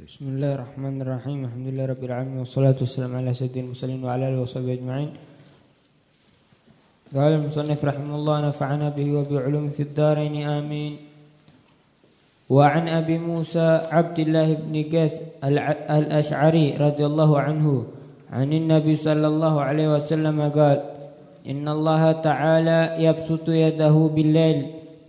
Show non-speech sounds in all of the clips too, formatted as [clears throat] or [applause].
بسم الله الرحمن الرحيم. الحمد لله رب العالمين والصلاة والسلام على سيد المرسلين وعلى آله وصحبه أجمعين. قال المصنف رحمه الله نفعنا به وبعلوم في الدارين آمين. وعن أبي موسى عبد الله بن قيس الأشعري رضي الله عنه عن النبي صلى الله عليه وسلم قال إن الله تعالى يبسط يده بالليل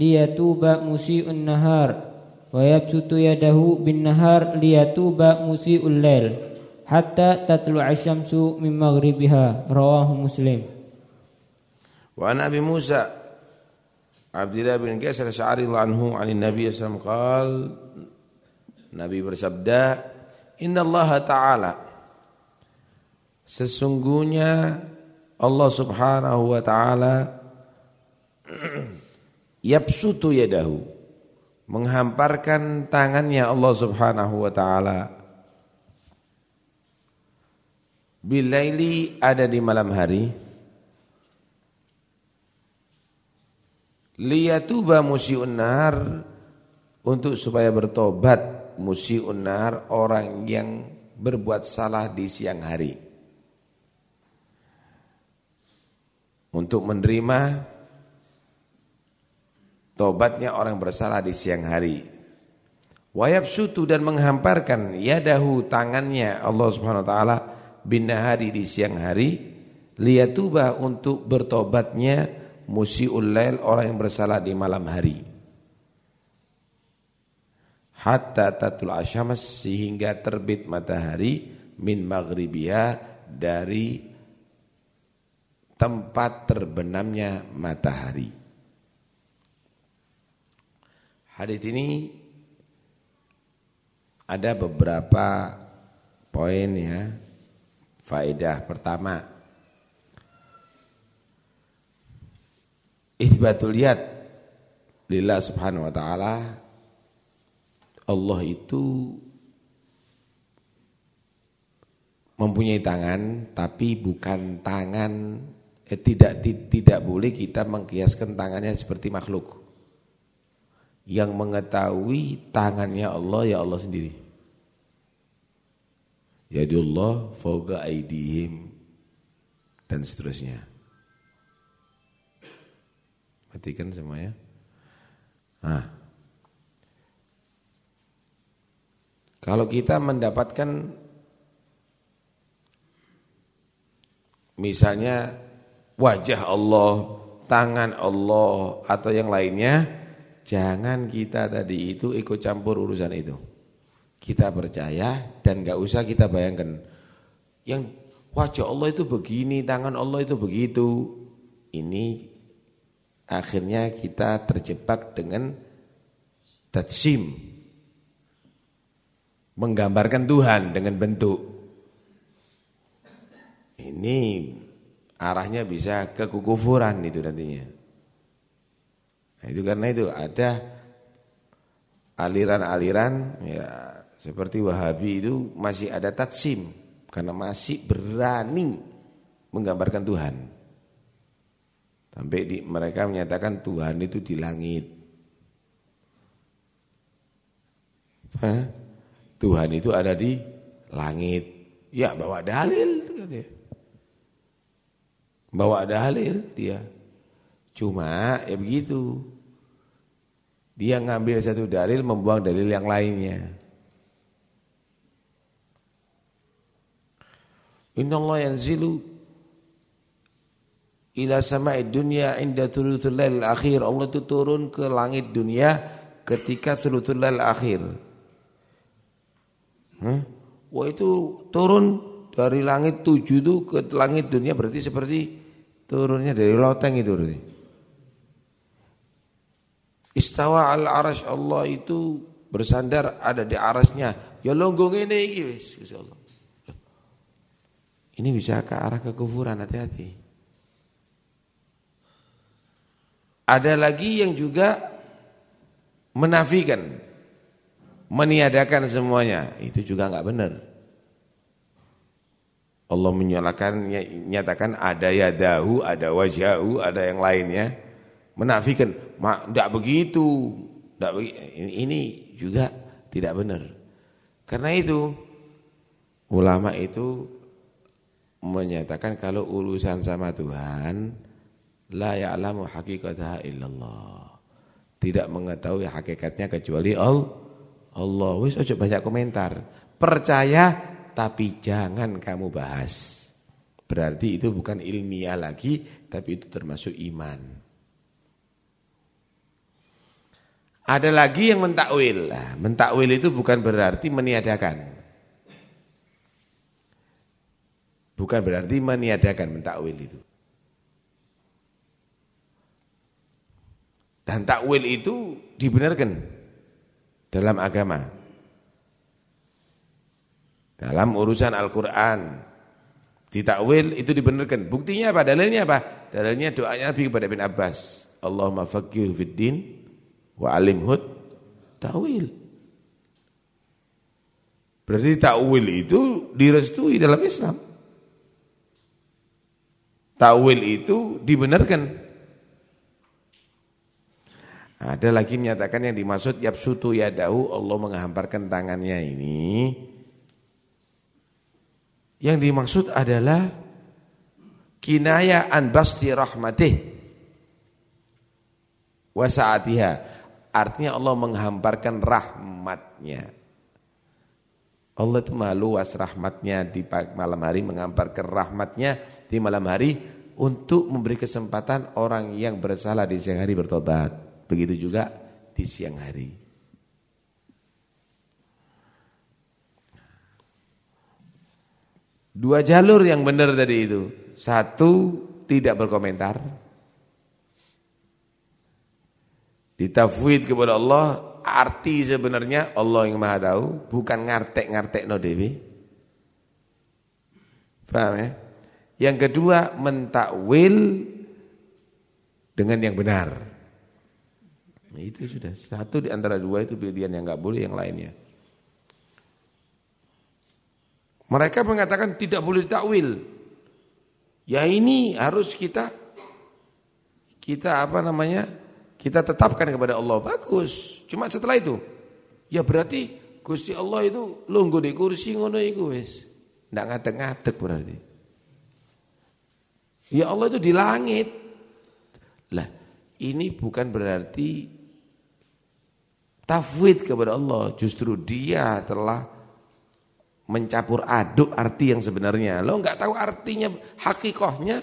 ليتوب مسيء النهار. wa yabsutu yadahu bin nahar liyatuba musiul lail hatta tatlu asyamsu min maghribiha rawahu muslim. Wa ana bi musa abdillah bin Qaisar Asy'ari anhu 'an nabi sallallahu alaihi wasallam nabi bersabda inna allaha ta'ala sesungguhnya Allah subhanahu wa ta'ala [clears throat] yapsutu yadahu menghamparkan tangannya Allah Subhanahu wa taala. Bilaili ada di malam hari. Liyatuba musiun nahar untuk supaya bertobat musiun nahar orang yang berbuat salah di siang hari. Untuk menerima tobatnya orang bersalah di siang hari. Wayab sutu dan menghamparkan yadahu tangannya Allah Subhanahu wa taala bin nahari di siang hari liyatuba untuk bertobatnya musiul lail orang yang bersalah di malam hari. Hatta tatul asyams sehingga terbit matahari min maghribiha dari tempat terbenamnya matahari. Hadis ini ada beberapa poin ya. Faedah pertama Itsbatul yad lillah subhanahu wa ta'ala Allah itu mempunyai tangan tapi bukan tangan eh, tidak tidak boleh kita mengkiaskan tangannya seperti makhluk. Yang mengetahui tangannya Allah ya Allah sendiri. Yadullah fauqa aidihim dan seterusnya. Matikan semuanya. Nah. Kalau kita mendapatkan misalnya wajah Allah, tangan Allah atau yang lainnya, jangan kita tadi itu ikut campur urusan itu. Kita percaya dan gak usah kita bayangkan yang wajah Allah itu begini, tangan Allah itu begitu. Ini akhirnya kita terjebak dengan tatsim menggambarkan Tuhan dengan bentuk. Ini arahnya bisa ke kekufuran itu nantinya. Nah, itu karena itu ada aliran-aliran ya seperti Wahabi itu masih ada tatsim karena masih berani menggambarkan Tuhan. Sampai di, mereka menyatakan Tuhan itu di langit. Hah? Tuhan itu ada di langit. Ya bawa dalil. Bawa dalil dia. Cuma ya begitu. Dia ngambil satu dalil membuang dalil yang lainnya. Inna Allah yanzilu ila sama'id dunya inda thuluthul lail akhir. Allah itu turun ke langit dunia ketika thuluthul lail akhir. Hah? Wah itu turun dari langit tujuh itu ke langit dunia berarti seperti turunnya dari loteng itu berarti. Istawa al arash Allah itu bersandar ada di arasnya. Ya longgong ini wis Allah. Ini bisa ke arah kekufuran hati-hati. Ada lagi yang juga menafikan meniadakan semuanya itu juga enggak benar. Allah menyalakan nyatakan ada yadahu, ada wajhahu, ada yang lainnya. Menafikan, tidak begitu. Tidak begitu. Ini juga tidak benar. Karena itu ulama itu menyatakan kalau urusan sama Tuhan la ya'lamu haqiqataha illallah. Tidak mengetahui hakikatnya kecuali Allah. Allah wis aja banyak komentar. Percaya tapi jangan kamu bahas. Berarti itu bukan ilmiah lagi tapi itu termasuk iman. Ada lagi yang mentakwil. Nah, mentakwil itu bukan berarti meniadakan. Bukan berarti meniadakan mentakwil itu. Dan takwil itu dibenarkan dalam agama. Dalam urusan Al-Quran. Ditakwil itu dibenarkan. Buktinya apa? Dalilnya apa? Dalilnya doanya Nabi kepada bin Abbas. Allahumma faqih fid din wa takwil. Berarti takwil itu direstui dalam Islam. Takwil itu dibenarkan. Ada lagi menyatakan yang dimaksud yapsutu yadahu Allah menghamparkan tangannya ini. Yang dimaksud adalah kinaya an basti rahmatih wa sa'atiha Artinya Allah menghamparkan rahmatnya. Allah itu malu luas rahmatnya di malam hari menghamparkan rahmatnya di malam hari untuk memberi kesempatan orang yang bersalah di siang hari bertobat. Begitu juga di siang hari. Dua jalur yang benar tadi itu. Satu tidak berkomentar. Ditafwid kepada Allah, arti sebenarnya Allah yang Maha tahu, bukan ngartek-ngartek no dewi. Paham ya? Yang kedua, mentakwil dengan yang benar. Nah, itu sudah satu di antara dua itu pilihan yang nggak boleh yang lainnya. Mereka mengatakan tidak boleh ditakwil. Ya ini harus kita kita apa namanya? Kita tetapkan kepada Allah bagus. Cuma setelah itu ya berarti Gusti Allah itu lungguh di kursi ngono iku wis. Ndak ngadeg-ngadeg berarti. Ya Allah itu di langit. Lah, ini bukan berarti tafwid kepada Allah, justru dia telah mencampur aduk arti yang sebenarnya. Lo nggak tahu artinya hakikohnya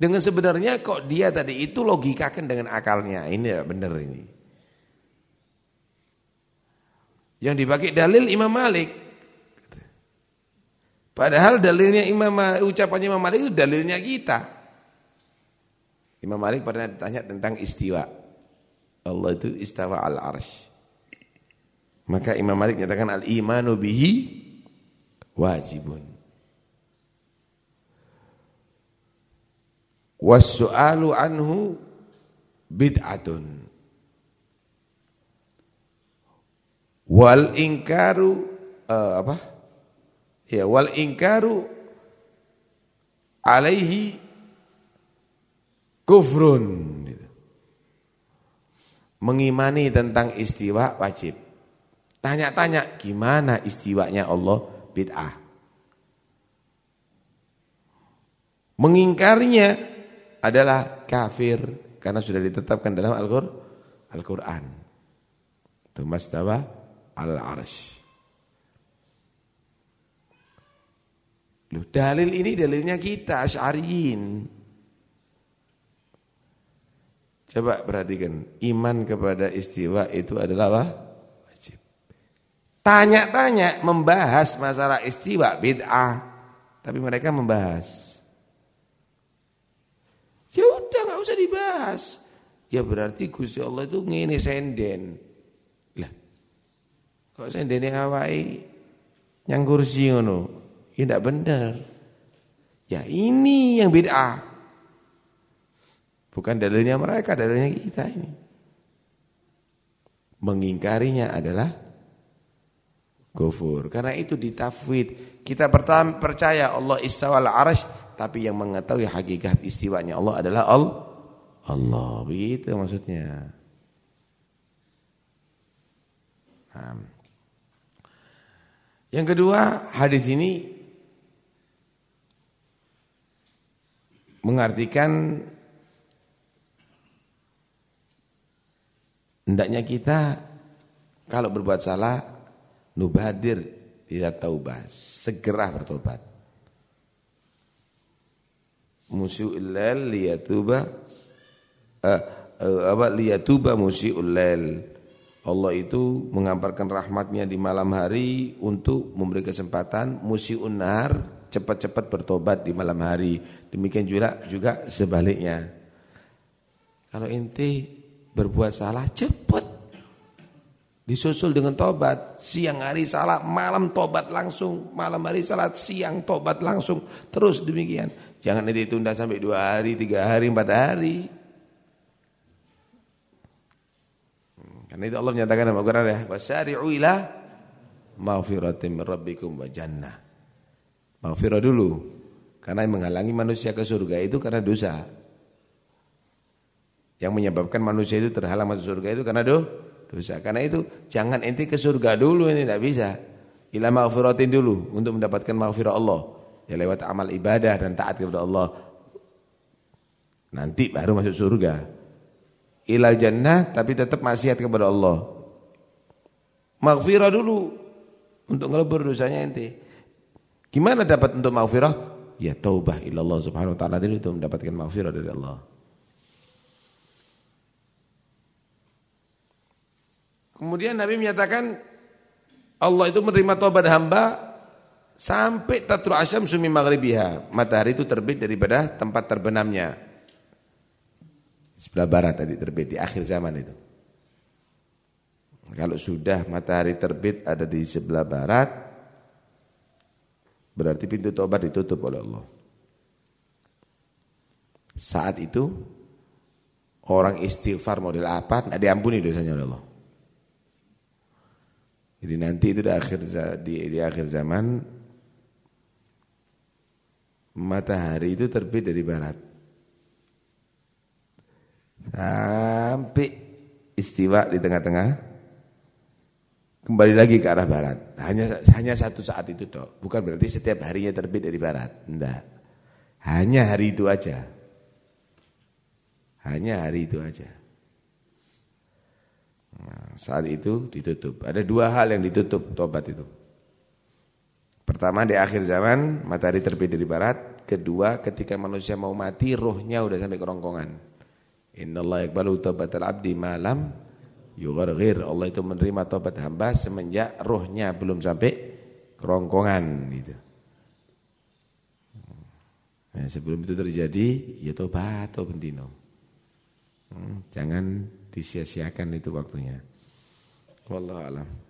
dengan sebenarnya kok dia tadi itu logikakan dengan akalnya. Ini ya benar ini. Yang dipakai dalil Imam Malik. Padahal dalilnya Imam ucapannya Imam Malik itu dalilnya kita. Imam Malik pernah ditanya tentang istiwa. Allah itu istawa al arsh. Maka Imam Malik menyatakan al imanu bihi wajibun. Wasu'alu anhu bid'atun. Wal ingkaru uh, apa? Ya, wal ingkaru alaihi kufrun. Mengimani tentang istiwa wajib. Tanya-tanya gimana istiwanya Allah bid'ah. Mengingkarinya adalah kafir karena sudah ditetapkan dalam Al-Qur'an. Itu mastawa al-arsy. Loh, dalil ini dalilnya kita Asy'ariyin. Coba perhatikan, iman kepada istiwa itu adalah apa? Wajib. Tanya-tanya membahas masalah istiwa bid'ah. Tapi mereka membahas Ya udah dibahas. Ya berarti Gusti Allah itu ngene senden. Lah. Kok sendene awai yang kursi ngono? Ya ndak benar. Ya ini yang bid'ah. Bukan dalilnya mereka, dalilnya kita ini. Mengingkarinya adalah kufur. Karena itu ditafwid. Kita pertama percaya Allah istawal arash tapi yang mengetahui hakikat istiwanya Allah adalah Allah. Allah, begitu maksudnya. Nah. Yang kedua, hadis ini mengartikan hendaknya kita kalau berbuat salah nubadir ila taubah, segera bertobat. Musyul lail liyatuba uh, uh, apa liyatuba musyul lail Allah itu mengamparkan rahmatnya di malam hari untuk memberi kesempatan musiun nahar cepat-cepat bertobat di malam hari. Demikian juga juga sebaliknya. Kalau inti berbuat salah cepat disusul dengan tobat. Siang hari salah, malam tobat langsung. Malam hari salah, siang tobat langsung. Terus demikian. Jangan ditunda sampai dua hari, tiga hari, empat hari. Karena itu Allah menyatakan dalam Al-Qur'an ya, wasari'u ila maghfiratin min rabbikum wa jannah. Maghfirah dulu. Karena yang menghalangi manusia ke surga itu karena dosa. Yang menyebabkan manusia itu terhalang masuk surga itu karena do, dosa. Karena itu jangan ente ke surga dulu ini tidak bisa. Ila maghfiratin dulu untuk mendapatkan maghfirah Allah. Ya lewat amal ibadah dan taat kepada Allah. Nanti baru masuk surga ilal jannah tapi tetap maksiat kepada Allah. Maghfirah dulu untuk ngelebur dosanya ente. Gimana dapat untuk maghfirah? Ya taubah ilallah subhanahu wa ta'ala itu mendapatkan maghfirah dari Allah. Kemudian Nabi menyatakan Allah itu menerima taubat hamba sampai tatru asyam sumi maghribiha. Matahari itu terbit daripada tempat terbenamnya sebelah barat tadi terbit di akhir zaman itu. Kalau sudah matahari terbit ada di sebelah barat, berarti pintu tobat ditutup oleh Allah. Saat itu orang istighfar model apa, tidak diampuni dosanya oleh Allah. Jadi nanti itu di akhir di, di akhir zaman matahari itu terbit dari barat sampai istiwa di tengah-tengah. Kembali lagi ke arah barat. Hanya hanya satu saat itu toh bukan berarti setiap harinya terbit dari barat. Enggak. Hanya hari itu aja. Hanya hari itu aja. Nah, saat itu ditutup. Ada dua hal yang ditutup tobat itu. Pertama di akhir zaman matahari terbit dari barat. Kedua ketika manusia mau mati rohnya udah sampai kerongkongan Innallaha yaqbalu taubatal abdi malam yugharghir. Allah itu menerima taubat hamba semenjak rohnya belum sampai kerongkongan gitu. Nah, sebelum itu terjadi ya tobat atau bentino. Hmm, jangan disia-siakan itu waktunya. Wallahu alam.